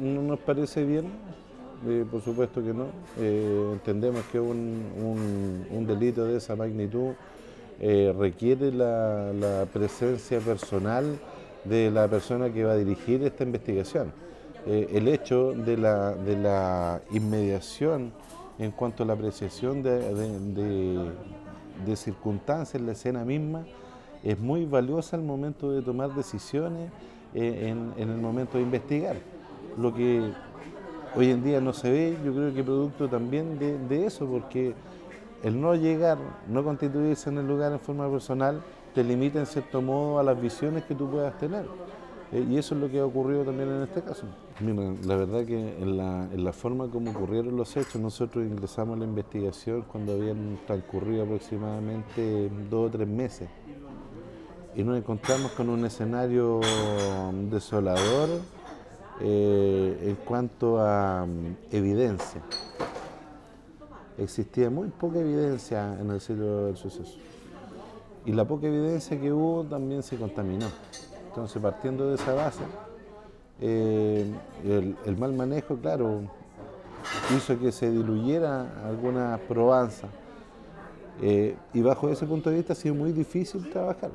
no nos parece bien, por supuesto que no. Eh, entendemos que un, un- delito de esa magnitud eh, requiere la, la presencia personal de la persona que va a dirigir esta investigación. Eh, el hecho de la, de la inmediación en cuanto a la apreciación de, de- circunstancias en la escena misma es muy valiosa al momento de tomar decisiones en, en el momento de investigar. Lo que hoy en día no se ve, yo creo que producto también de, de eso, porque el no llegar, no constituirse en el lugar en forma personal, te limita en cierto modo a las visiones que tú puedas tener. Eh, y eso es lo que ha ocurrido también en este caso. Mira, la verdad que en la, en la forma como ocurrieron los hechos, nosotros ingresamos a la investigación cuando habían transcurrido aproximadamente dos o tres meses. Y nos encontramos con un escenario desolador eh, en cuanto a mm, evidencia. Existía muy poca evidencia en el sitio del suceso. Y la poca evidencia que hubo también se contaminó. Entonces, partiendo de esa base, eh, el, mal manejo, claro, hizo que se diluyera alguna probanza. Eh, y bajo ese punto de vista ha sido muy difícil trabajar.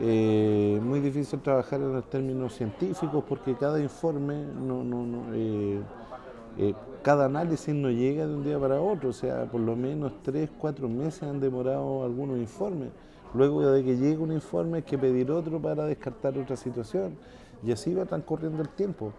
Eh, muy difícil trabajar en los términos científicos porque cada informe, no, no, no, eh, eh, cada análisis no llega de un día para otro, o sea, por lo menos tres, cuatro meses han demorado algunos informes. Luego de que llega un informe hay que pedir otro para descartar otra situación y así va transcurriendo el tiempo.